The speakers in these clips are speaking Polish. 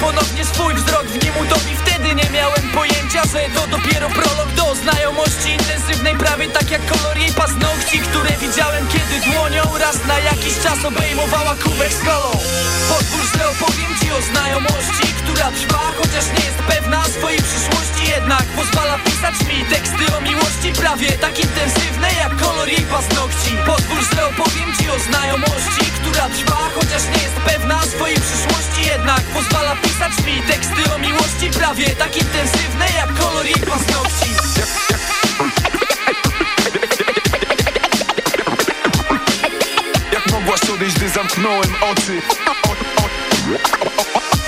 ponownie swój wzrok w nim utopi. Wtedy nie miałem pojęcia, że to dopiero prolog do znajomości intensywnej. Prawie tak jak kolor jej paznokci, które widziałem kiedy dłonią Raz na jakiś czas obejmowała kubek z kolą. Pozwól, że opowiem ci o znajomości, która trwa Chociaż nie jest pewna swojej przyszłości. Jednak pozwala pisać mi teksty o miłości Prawie tak intensywne jak kolor jej paznokci. Pozwól, że opowiem ci o znajomości, która trwa Chociaż nie jest pewna swojej przyszłości. Jednak pozwala pisać mi teksty o miłości Prawie tak intensywne jak kolor jej paznokci. Jak mogłaś odejść, gdy zamknąłem oczy? O, o, o,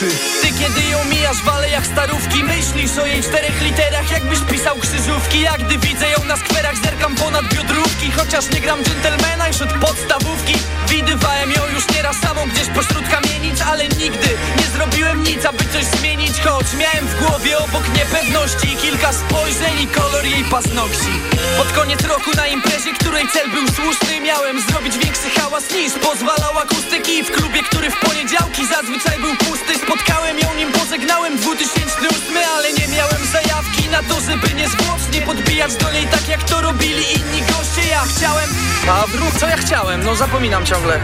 Ty kiedy ją mijasz w alejach starówki Myślisz o jej czterech literach Jakbyś pisał krzyżówki. Jak gdy widzę ją na skwerach Zerkam ponad biodrówki. Chociaż nie gram dżentelmena już od podstawówki. Widywałem ją już nieraz samą Gdzieś pośród kamienic Ale nigdy nie zrobiłem nic Aby coś zmienić. Choć miałem w głowie obok niepewności Kilka spojrzeń i kolor jej paznokci. Pod koniec roku na imprezie Której cel był słuszny Miałem zrobić większy hałas niż pozwalał akustyki. W klubie, który w poniedziałki zazwyczaj był pusty Spotkałem ją, nim pożegnałem 2008 Ale nie miałem zajawki na to, żeby niezwłocznie podbijać do niej Tak jak to robili inni goście Ja chciałem... A wróg, co ja chciałem? No zapominam ciągle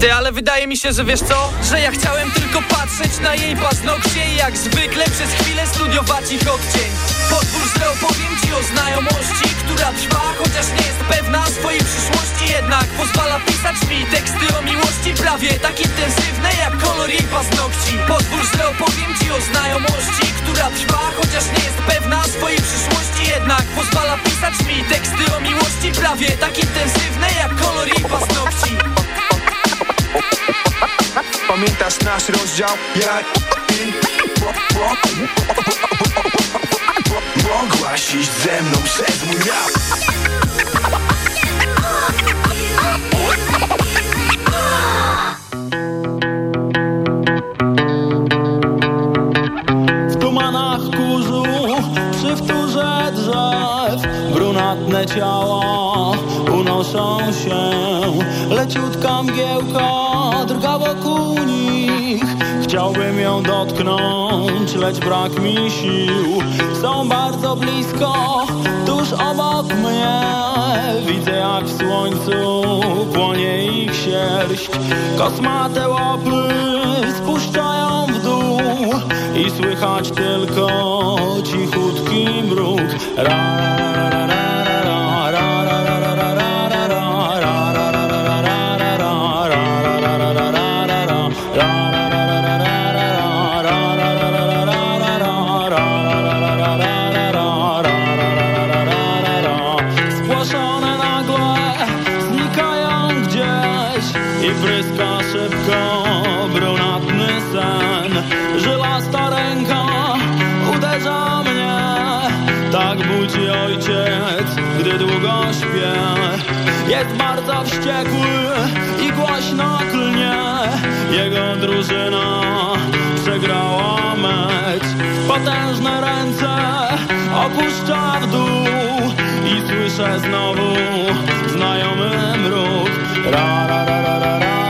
ty, ale wydaje mi się, że wiesz co? Że ja chciałem tylko patrzeć na jej paznokcie I jak zwykle przez chwilę studiować ich odcień Pozwól, że opowiem ci o znajomości Która trwa, chociaż nie jest pewna swojej przyszłości Jednak pozwala pisać mi teksty o miłości Prawie tak intensywne jak kolor jej paznokci. Pozwól, że opowiem ci o znajomości Która trwa, chociaż nie jest pewna swojej przyszłości Jednak pozwala pisać mi teksty o miłości Prawie tak intensywne jak kolor jej paznokci. Pamiętasz nasz rozdział? Jak ty Mogłaś iść ze mną przez mój rap. W tumanach kurzu, przy wtórze drzew Brunatne ciała unoszą się Leciutka mgiełka drga wokół nich. Chciałbym ją dotknąć, lecz brak mi sił. Są bardzo blisko, tuż obok mnie. Widzę jak w słońcu płonie ich sierść. Kosmate łapy spuszczają w dół I słychać tylko cichutki mruk. Ra, ra, ra, Jest bardzo wściekły i głośno klnie, jego drużyna przegrała mecz. Potężne ręce opuszcza w dół i słyszę znowu znajomy mruk. Ra, ra, ra, ra, ra, ra,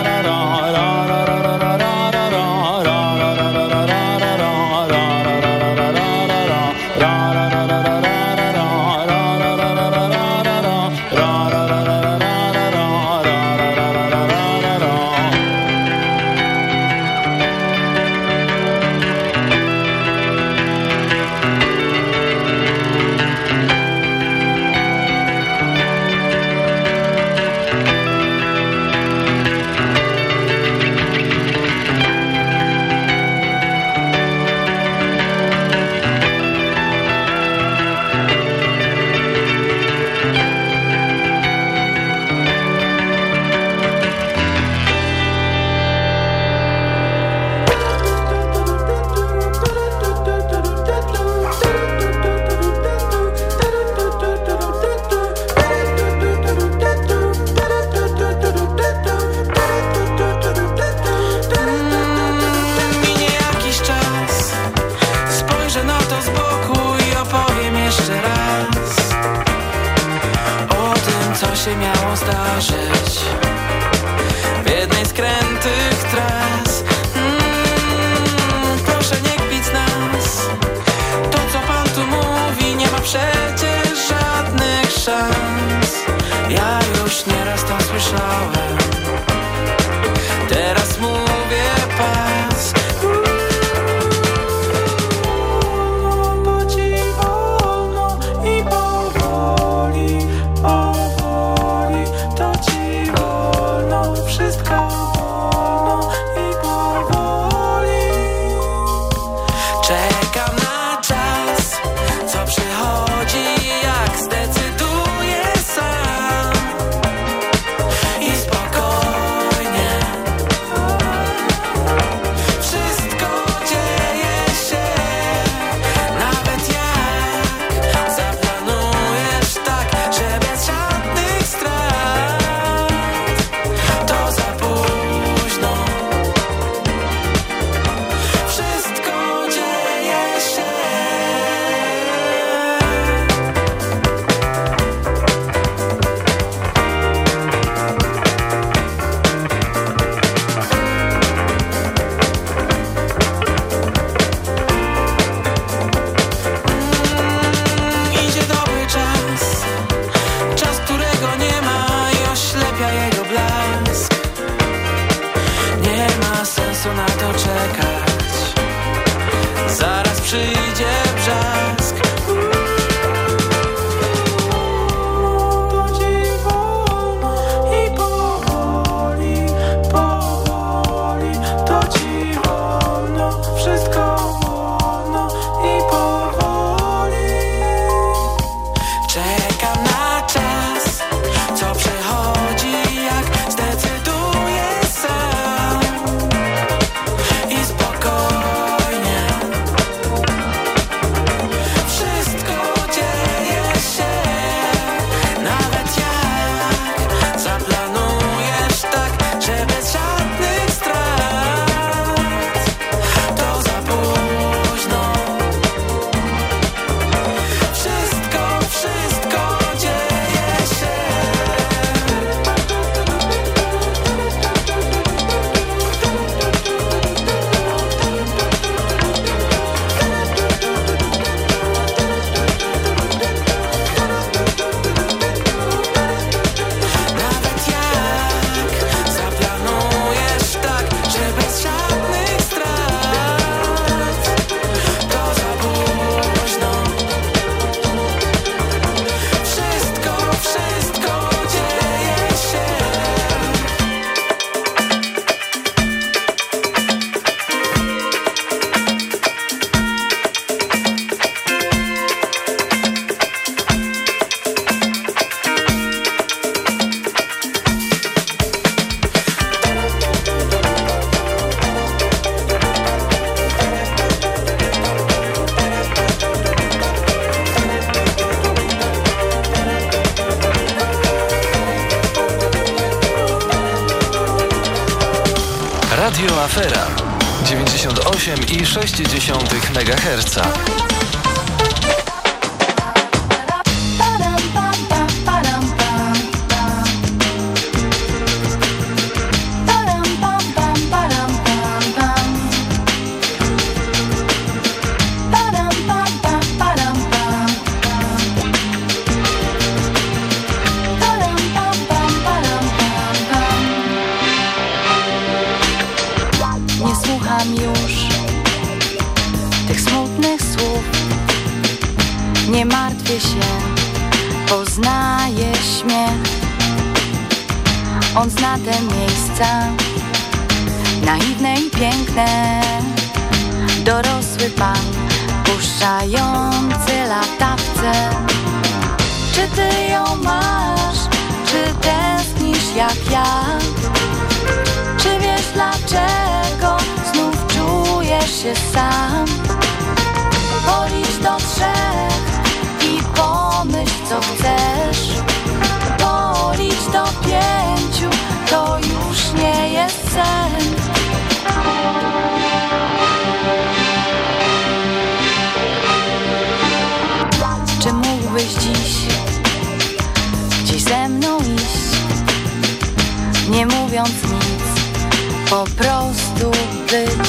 Po prostu być.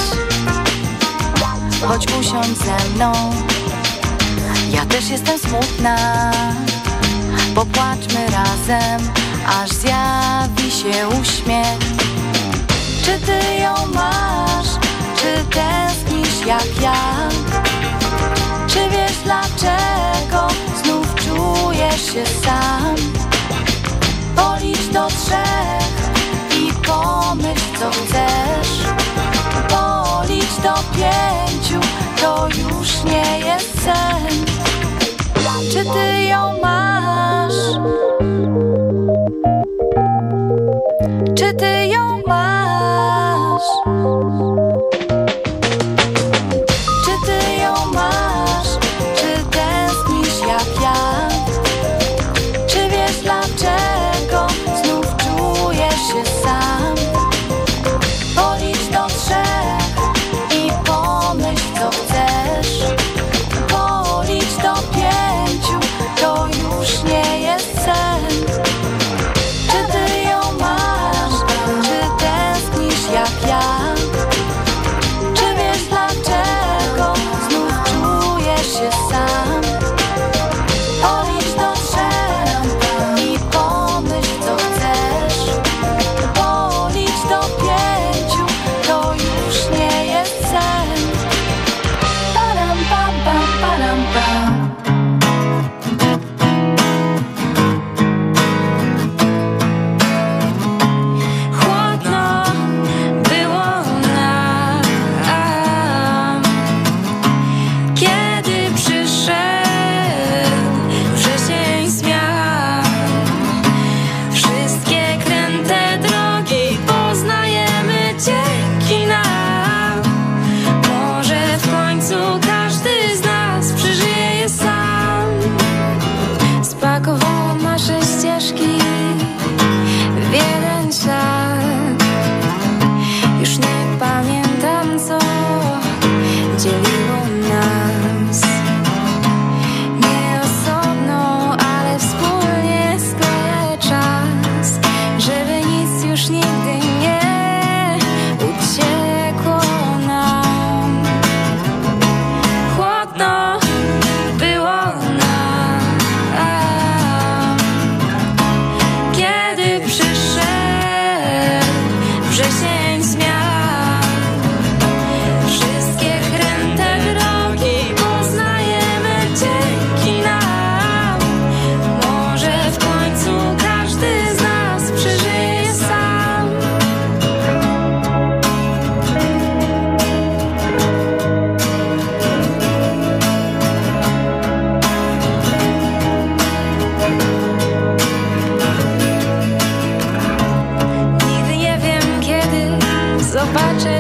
Choć usiądź ze mną. Ja też jestem smutna. Popłaczmy razem, aż zjawi się uśmiech. Czy ty ją masz, czy tęsknisz jak ja? Czy wiesz dlaczego znów czujesz się sam? Policz do trzech pomyśl co chcesz Policz do pięciu, to już nie jest sen Czy ty ją masz? Czy ty ją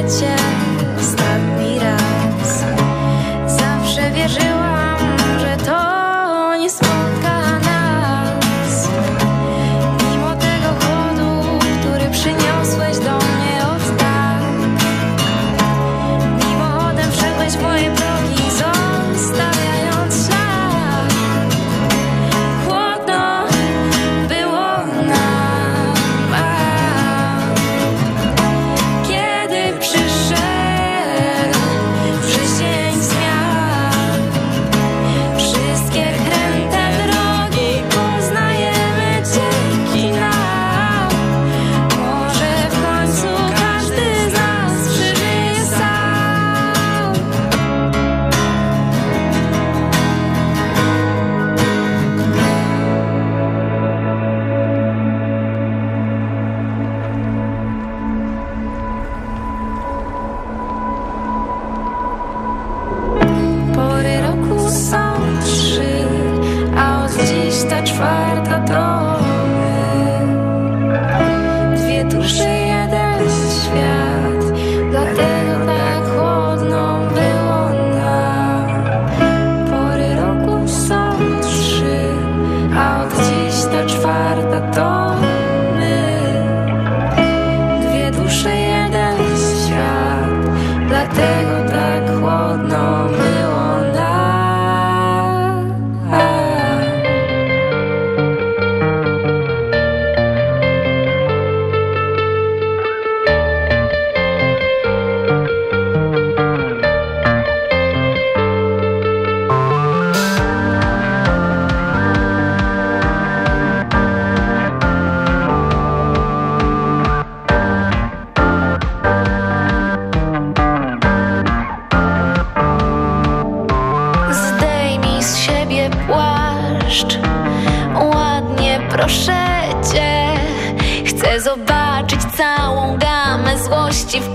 Yeah.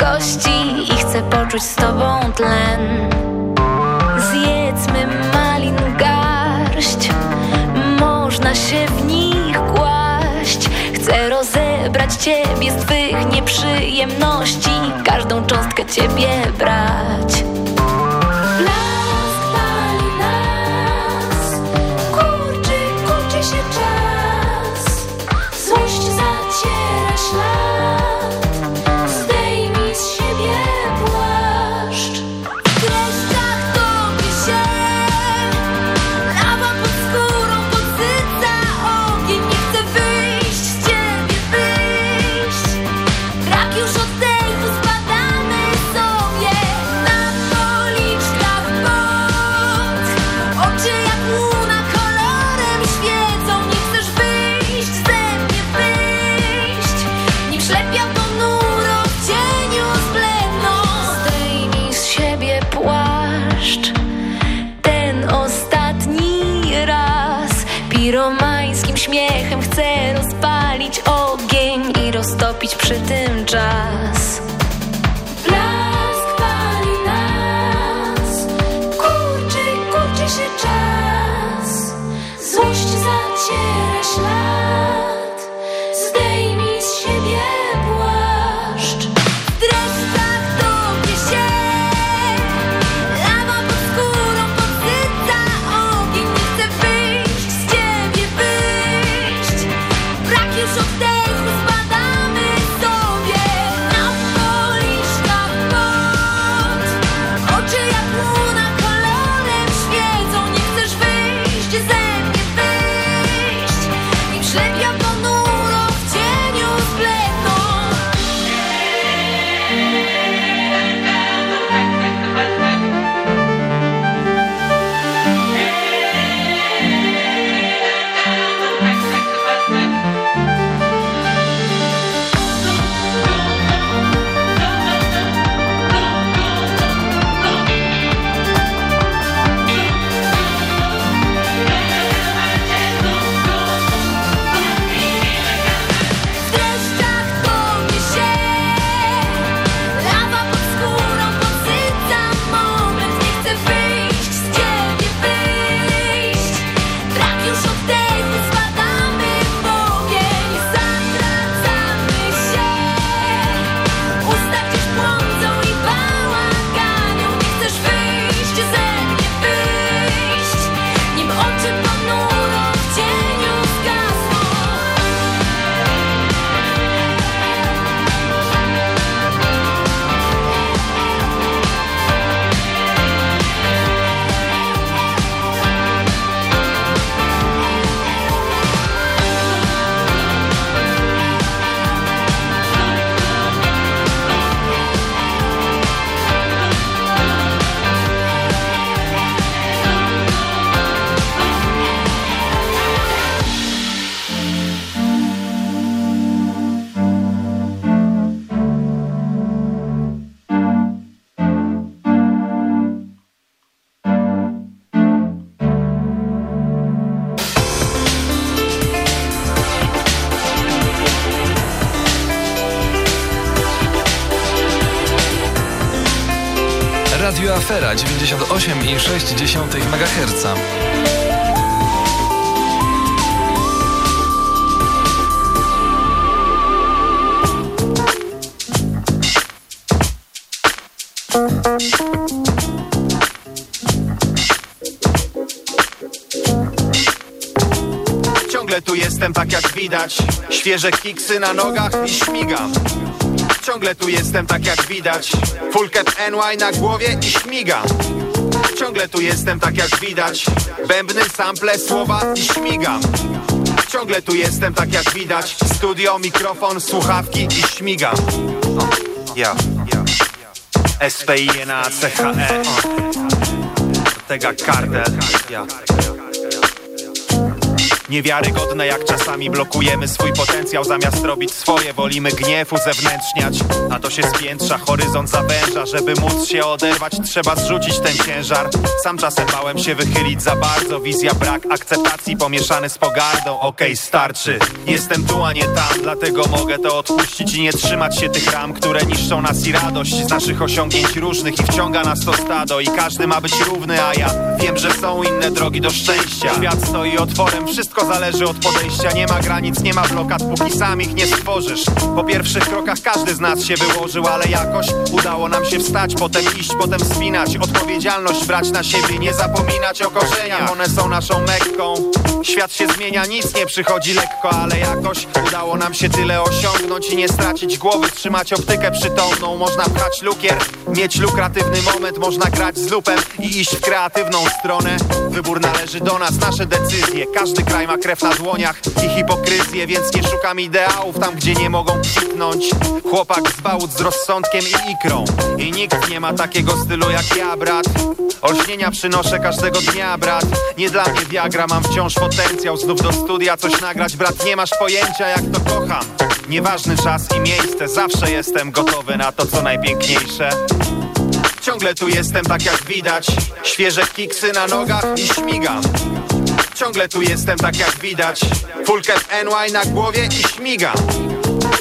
Kości I chcę poczuć z tobą tlen. Zjedzmy malin garść Można się w nich kłaść. Chcę rozebrać ciebie z twych nieprzyjemności Każdą cząstkę ciebie brać 98,6 MHz. Ciągle tu jestem tak jak widać. Świeże kiksy na nogach i śmigam. Ciągle tu jestem tak jak widać. Full cap NY na głowie i śmigam Ciągle tu jestem tak jak widać. Bębny, sample, słowa i śmigam. Ciągle tu jestem tak jak widać. Studio, mikrofon, słuchawki i śmigam. Ja, ja SPINA, CHE Ortega Kartel Ja Niewiarygodne jak czasami blokujemy swój potencjał. Zamiast robić swoje, wolimy gniew uzewnętrzniać. A to się spiętrza, horyzont zawęża. Żeby móc się oderwać, trzeba zrzucić ten ciężar. Sam czasem bałem się wychylić za bardzo. Wizja brak akceptacji pomieszany z pogardą. Okej, okay, starczy, jestem tu, a nie tam. Dlatego mogę to odpuścić i nie trzymać się tych ram Które niszczą nas i radość z naszych osiągnięć różnych I wciąga nas to stado. I każdy ma być równy A ja wiem, że są inne drogi do szczęścia. Świat stoi otworem, wszystko zależy od podejścia. Nie ma granic, nie ma blokad, póki sam ich nie stworzysz. Po pierwszych krokach każdy z nas się wyłożył Ale jakoś udało nam się wstać Potem iść, potem spinać Odpowiedzialność brać na siebie, nie zapominać o korzeniach. One są naszą mekką Świat się zmienia, nic nie przychodzi lekko Ale jakoś udało nam się tyle osiągnąć I nie stracić głowy, trzymać optykę przytomną. Można pchać lukier, mieć lukratywny moment Można grać z lupem i iść w kreatywną stronę. Wybór należy do nas, nasze decyzje. Każdy kraj ma krew na dłoniach i hipokryzję Więc nie szukam ideałów tam, gdzie nie mogą kwitnąć. Chłopak z bałut z rozsądkiem i ikrą I nikt nie ma takiego stylu jak ja, brat. Olśnienia przynoszę każdego dnia, brat. Nie dla mnie Viagra, mam wciąż potencjał Znów do studia coś nagrać, brat Nie masz pojęcia jak to kocham. Nieważny czas i miejsce Zawsze jestem gotowy na to, co najpiękniejsze. Ciągle tu jestem tak jak widać. Świeże kiksy na nogach i śmigam. Ciągle tu jestem tak jak widać. Full cap NY na głowie i śmigam.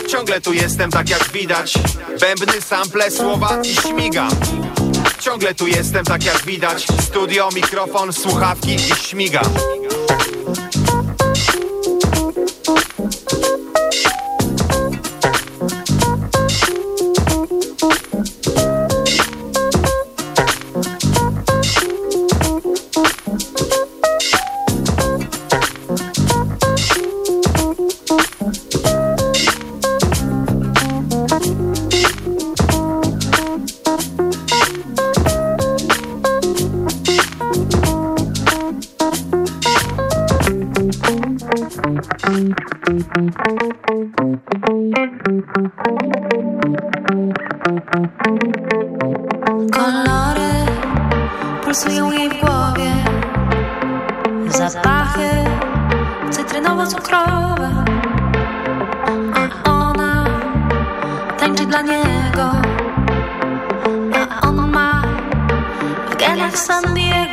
Ciągle tu jestem tak jak widać. Bębny, sample, słowa i śmigam. Ciągle tu jestem tak jak widać. Studio, mikrofon, słuchawki i śmigam zapachy cytrynowo-cukrowe A ona tańczy dla niego. A on ma w genach San Diego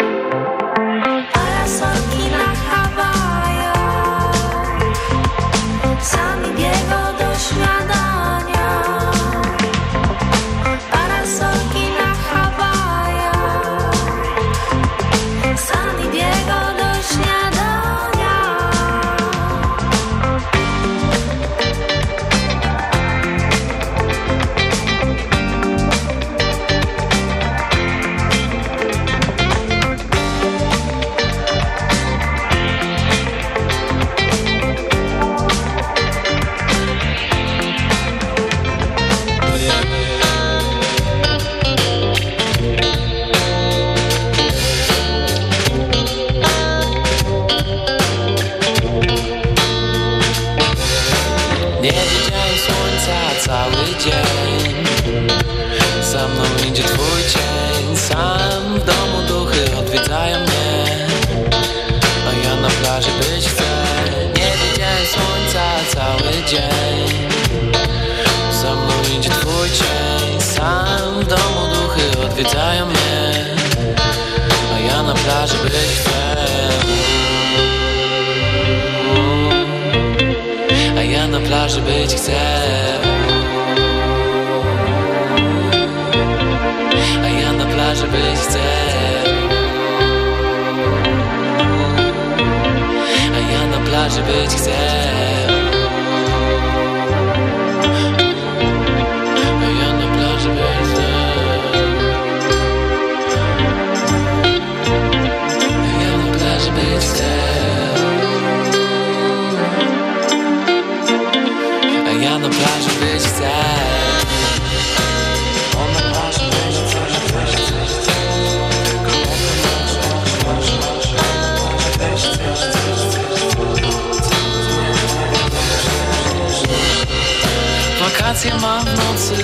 być chcę. A ja na plaży być chcę. A ja na plaży być chcę. na plaży być chcesz może być może, wakacje mam w nocy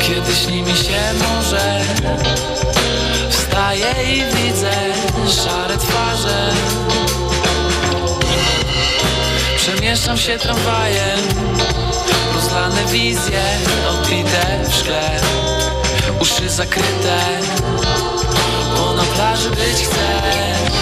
Kiedy śni mi się może Wstaję i widzę szare twarze. Przemieszczam się tramwajem Rozlane wizje odbite w szkle. Uszy zakryte Bo na plaży być chcę.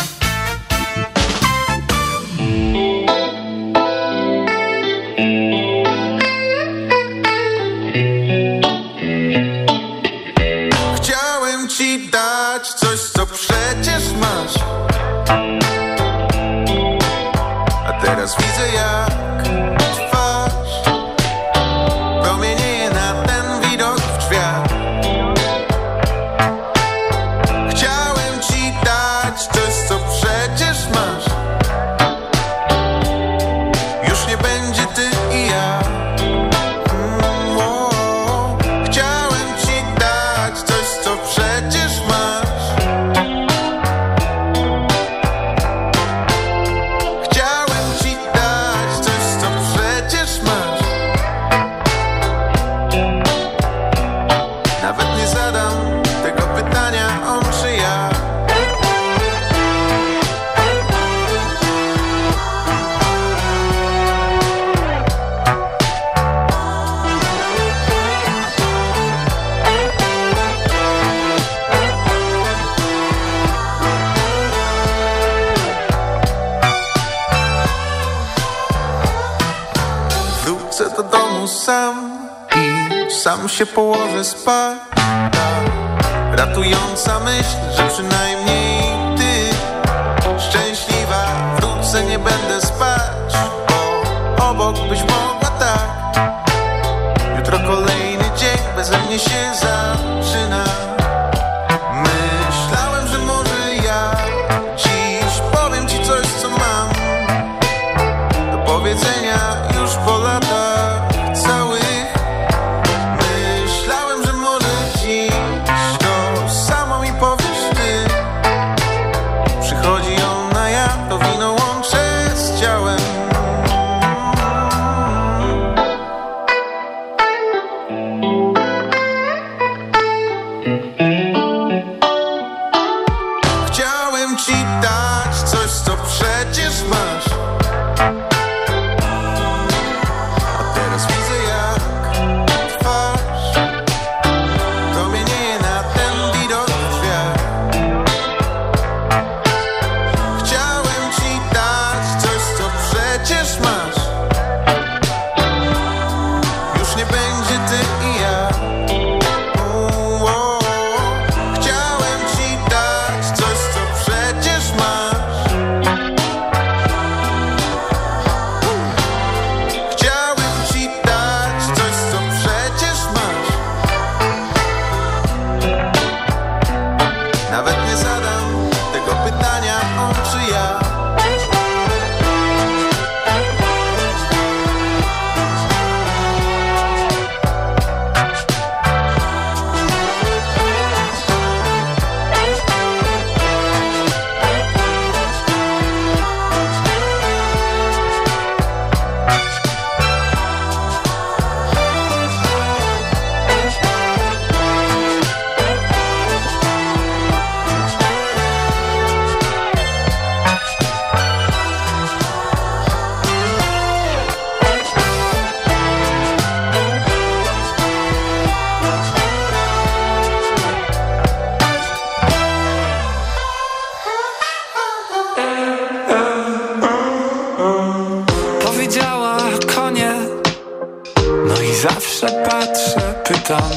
patrzę, pytam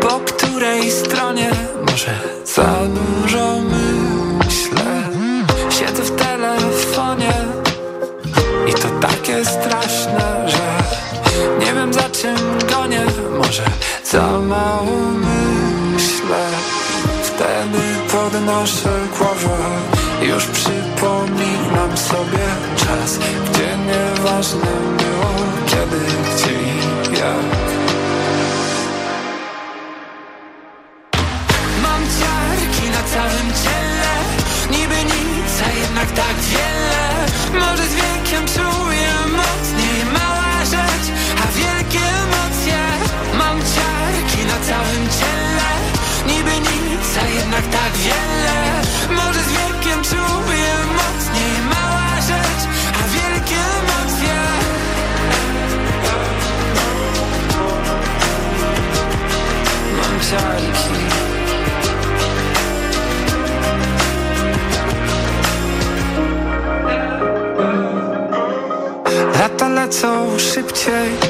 Po której stronie? Może za dużo myślę. Siedzę w telefonie I to takie straszne, że Nie wiem za czym gonię. Może za mało myślę. Wtedy podnoszę głowę. Już przypominam sobie czas, gdzie nieważne take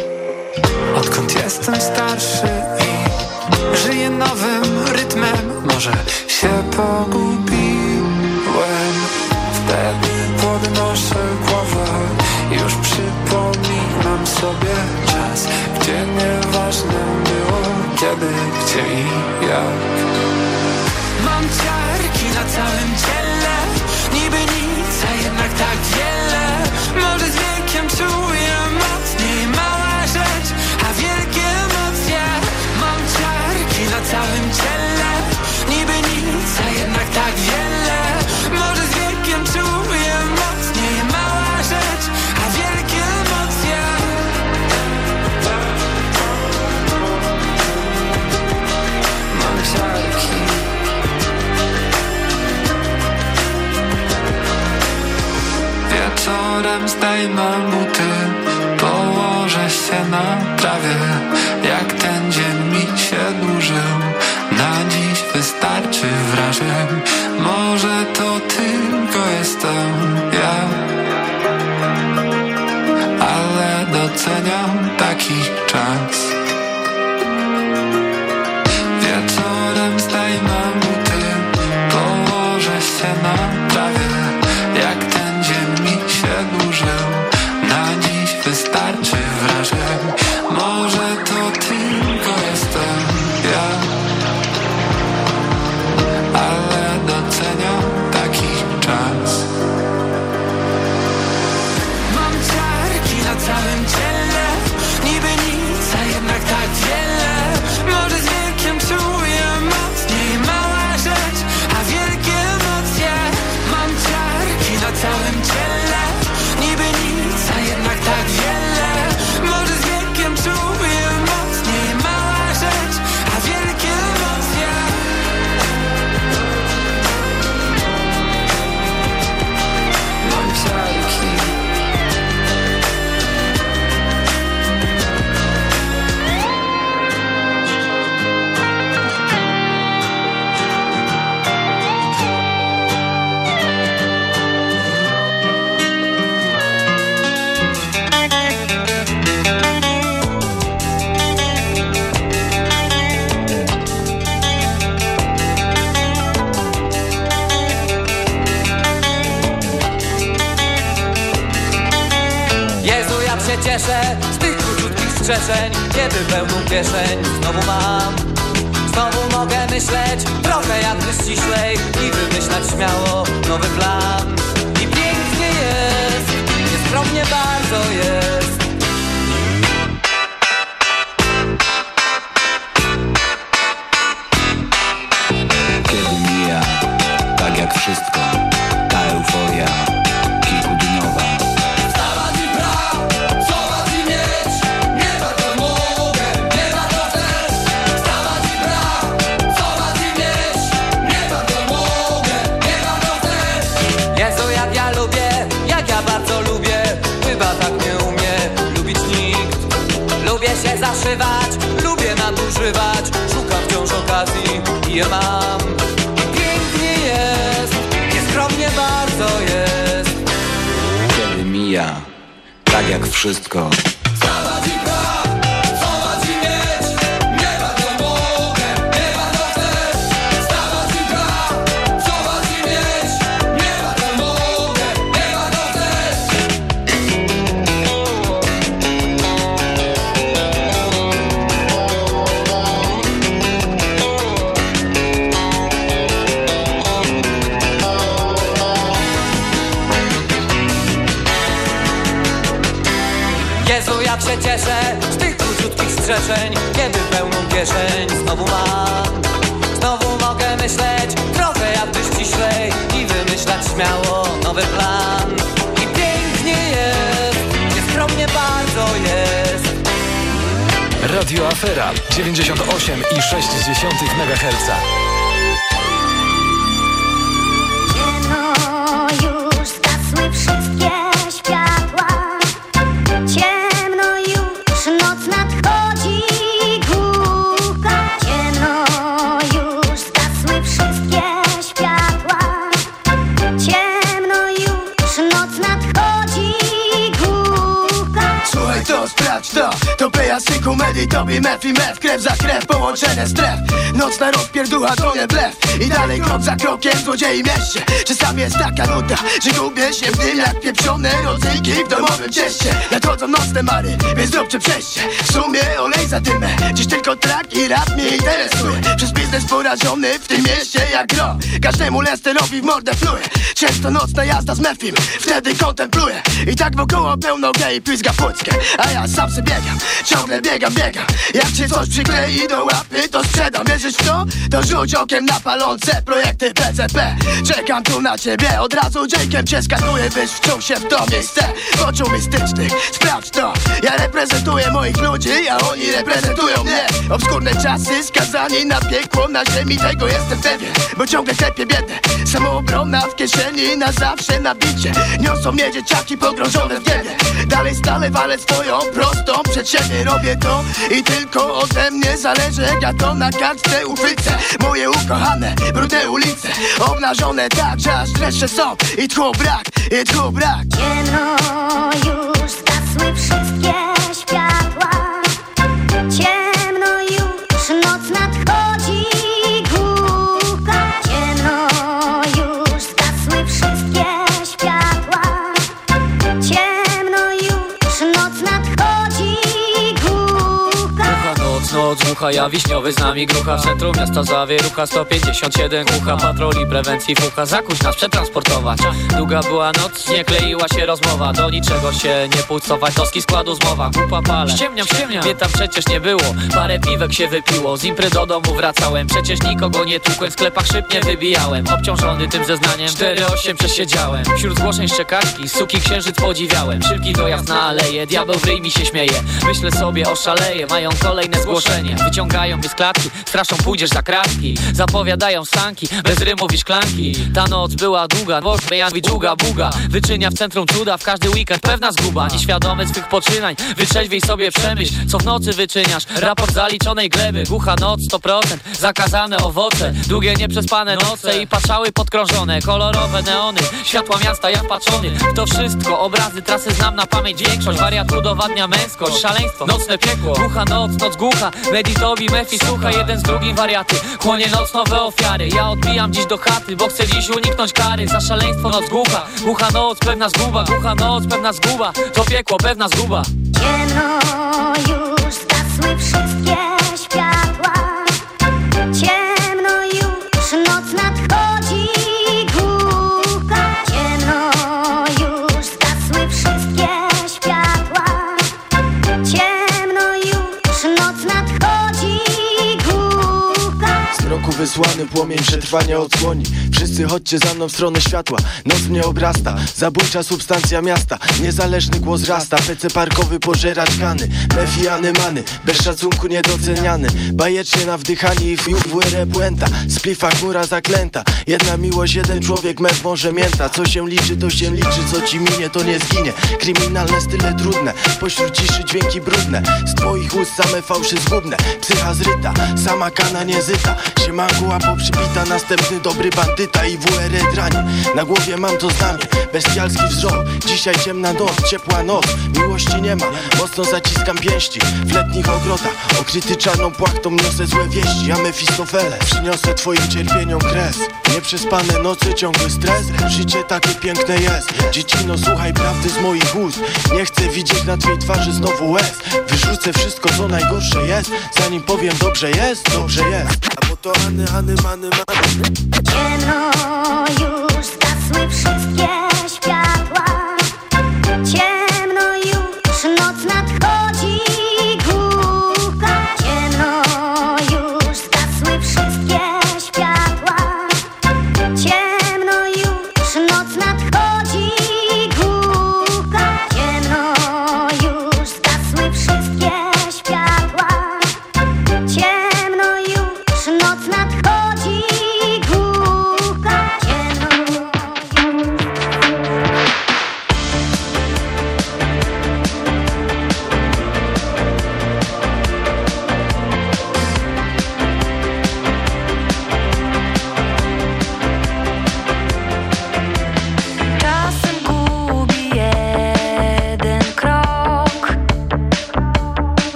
wskrzeszeń Kiedy pełną kieszeń. Znowu mam Znowu mogę myśleć trochę jakby ściślej I wymyślać śmiało nowy plan. I pięknie jest, nieskromnie bardzo jest. ukrywać Szukam wciąż okazji i je mam. Pięknie jest, nieskromnie bardzo jest. Kiedy mija, tak jak wszystko śmiało nowy plan I pięknie jest, nieskromnie bardzo jest Radio Afera 98 i 6 MHz. Medi, tobie mef i mef Krew za krew, połączone stref. Nocna rozpierducha to nie blef. I dalej krok za krokiem złodziei mieście. Czasami jest taka nuda, że gubię się w nim Jak pieprzone rodzyjki w domowym cieście. Nadchodzą nocne mary, więc zróbcie przejście. W sumie olej za dymę Dziś tylko trak i rap mnie interesuje. Przez biznes porażony w tym mieście jak gro Każdemu Lesterowi w mordę pluje Często nocna jazda z mefim Wtedy kontempluję I tak wokoło pełno gej pizga płuckie A ja sam sobie biegam, ciągle biegam, biegam Jak się coś przyklei do łapy to sprzedam. Wierzysz w to? To rzuć okiem na palące projekty PCP Czekam tu na ciebie, od razu Jake'em cię skanuję Byś wczuł się w to miejsce. Oczu mistycznych. Sprawdź to, ja reprezentuję moich ludzi A oni reprezentują mnie. Obskurne czasy, skazani na piekło Na ziemi tego jestem pewien. Bo ciągle tepię biedę. Samoobrona w kieszeni na zawsze na bicie. Niosą mnie dzieciaki pogrążone w niebie. Dalej stale walę swoją prostą Przed siebie. Robię to i tylko ode mnie zależy Jak ja to na kartce uchwycę. Moje ukochane, brudne ulice Obnażone tak, że aż dreszcze są. I tchu brak, i tchu brak ja wiśniowy z nami grucha W centrum miasta zawierucha. 157 głucha Patroli prewencji fucha, zakuć nas przetransportować. Długa była noc, nie kleiła się rozmowa. Do niczego się nie pucować, toski składu zmowa Głupa pale, ściemniam, ściemniam, mnie tam przecież nie było. Parę piwek się wypiło, z impry do domu wracałem. Przecież nikogo nie tłukłem, w sklepach szyb nie wybijałem. Obciążony tym zeznaniem, 4-8 przesiedziałem. Wśród zgłoszeń szczekaczki, suki księżyc podziwiałem. Szybki dojazd na aleję, diabeł w ryj mi się śmieje. Myślę sobie, oszaleję, mają kolejne zgłoszenie Wyciągają mnie z klatki, straszą pójdziesz za kratki Zapowiadają sanki, bez rymów i szklanki Ta noc była długa, bo i długa buga Wyczynia w centrum cuda, w każdy weekend pewna zguba. Nieświadomy swych poczynań, wytrzeźwiej sobie przemyśl Co w nocy wyczyniasz, raport zaliczonej gleby Głucha noc 100%, zakazane owoce Długie nieprzespane noce i patrzały podkrążone Kolorowe neony, światła miasta jak patrzony W to wszystko, obrazy, trasy znam na pamięć Większość wariat udowadnia męskość, szaleństwo, nocne piekło Głucha noc, noc głucha, meditowi, mefi, słucha Jeden z drugim wariaty, chłonie noc nowe ofiary. Ja odbijam dziś do chaty, bo chcę dziś uniknąć kary. Za szaleństwo noc głucha, głucha noc, pewna zguba. Głucha noc, pewna zguba, to piekło, pewna zguba. Ciemno już zgasły wszystkie wysłany płomień przetrwania odsłoni. Wszyscy chodźcie za mną w stronę światła. Noc mnie obrasta, zabójcza substancja miasta. Niezależny głos rasta, PC parkowy pożera kany. Mefiany many, bez szacunku niedoceniany. Bajecznie na wdychanie i fiu w puenta Splifa chmura zaklęta. Jedna miłość, jeden człowiek, mew może mięta. Co się liczy, to się liczy, co ci minie, to nie zginie. Kryminalne style trudne, pośród ciszy dźwięki brudne. Z twoich ust same fałszy zgubne. Psycha zryta, sama kana niezyta Siemankuła poprzypita, następny dobry bandyta i WR dranie Na głowie mam to znamie, bestialski wzrok. Dzisiaj ciemna noc, ciepła noc, miłości nie ma. Mocno zaciskam pięści w letnich ogrodach. Okryty czarną płachtą niosę złe wieści Ja Mefistofele, przyniosę twoim cierpieniom kres. Nieprzespane noce, ciągły stres. Życie takie piękne jest. Dziecino, słuchaj prawdy z moich ust. Nie chcę widzieć na twej twarzy znowu łez. Wyrzucę wszystko, co najgorsze jest. Zanim powiem dobrze jest, dobrze jest to Any, Any, Many, Many Ciemno już zgasły wszystkie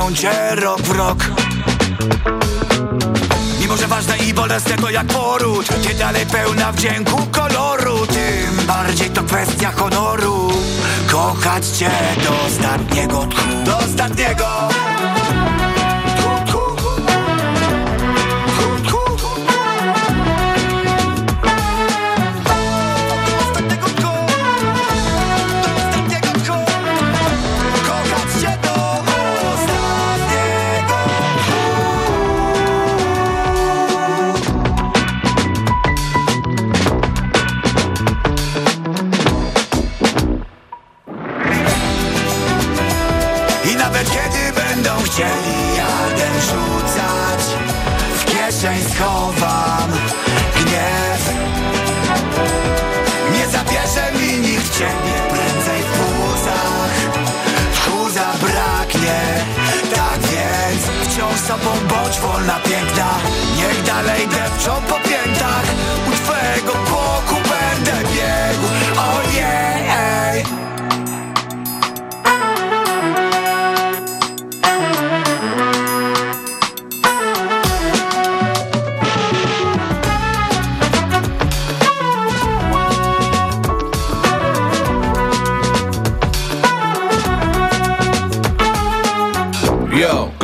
ranią cię rok w rok. Mimo, że ważne i bolesne to jak poród. Ty dalej pełna wdzięku koloru Tym bardziej to kwestia honoru. Kochać cię do ostatniego tchu. Do ostatniego sobą bądź wolna piękna. Niech dalej depczą po piętach U twego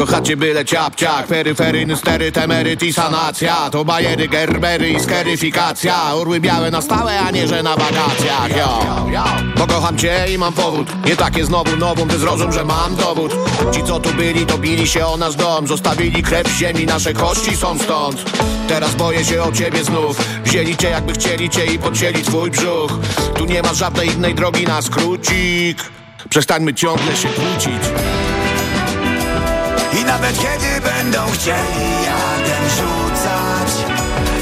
Yo, kochacie byle ciapciak Peryferyjny steryt, emeryt i sanacja. To bajery, gerbery i skeryfikacja Urły białe na stałe, a nie że na wakacjach. Yo, bo kocham cię i mam powód. Nie takie znowu nową, ty zrozum, że mam dowód. Ci co tu byli, to bili się o nasz dom. Zostawili krew w ziemi, nasze kości są stąd. Teraz boję się o ciebie znów. Wzięli cię jakby chcieli cię i podcięli twój brzuch. Tu nie ma żadnej innej drogi na skrócik. Przestańmy ciągle się kłócić nawet kiedy będą chcieli jadem rzucać.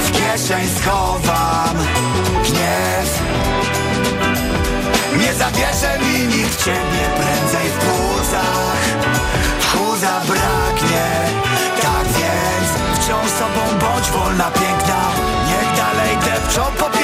W kieszeń schowam gniew. Nie zabierze mi nikt ciebie prędzej w płucach. Tchu zabraknie Tak więc wciąż sobą bądź wolna piękna. Niech dalej depczą po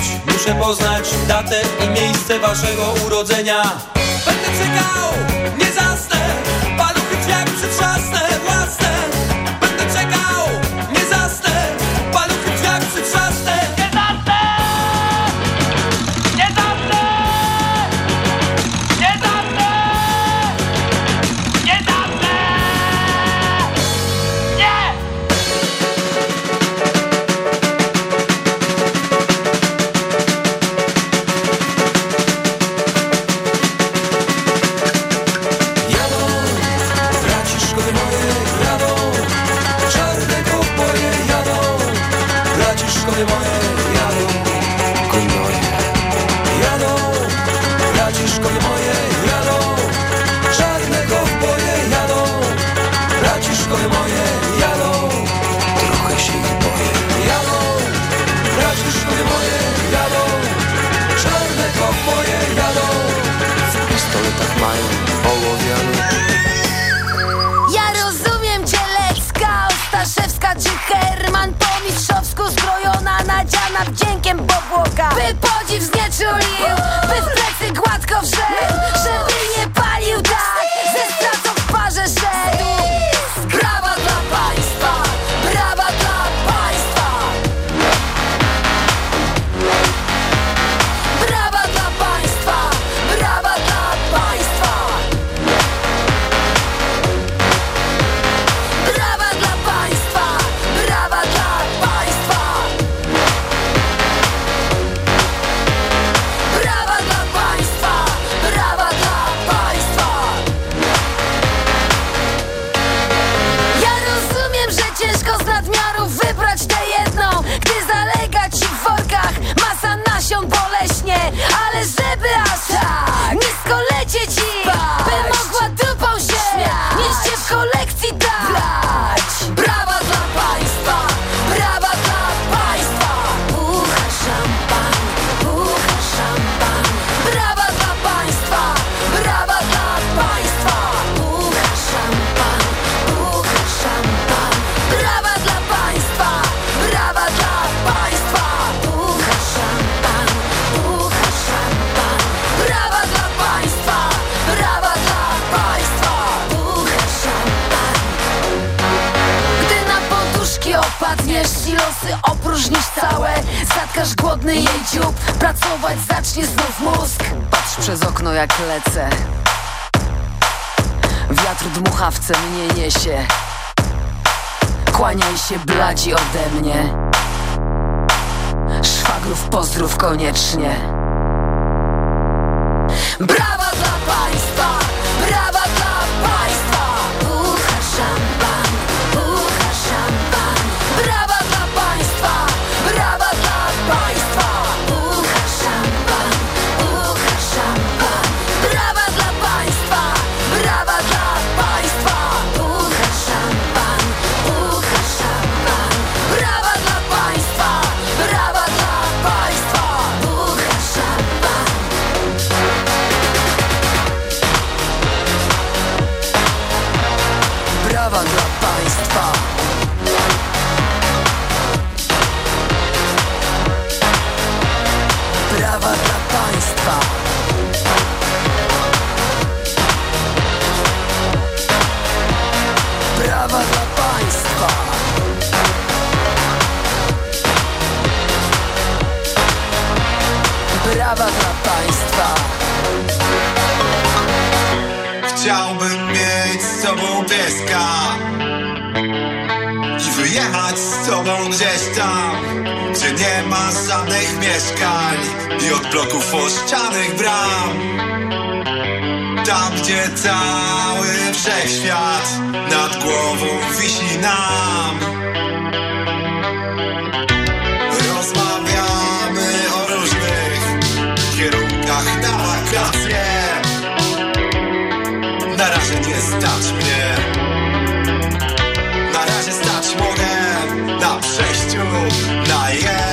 odkryć Muszę poznać datę i miejsce waszego urodzenia. Będę czekał, nie zasnę. Paluchy drzwiami przytrzasnę własne. Lekarz głodny jej dziób Pracować zacznie znów mózg. Patrz przez okno jak lecę. Wiatr dmuchawce mnie niesie. Kłaniaj się bladzi ode mnie. Szwagrów pozdrów koniecznie. Brawa dla państwa! podstawa dla państwa. Prawa dla państwa. Prawa dla państwa. Chciałbym mieć z sobą pieska. Czy jechać z tobą gdzieś tam Gdzie nie ma żadnych mieszkań I od bloków ościanych bram. Tam gdzie cały wszechświat Nad głową wisi nam. Rozmawiamy o różnych Kierunkach na wakacje. Na razie nie stać mnie razie stać mogę na przejściu na je.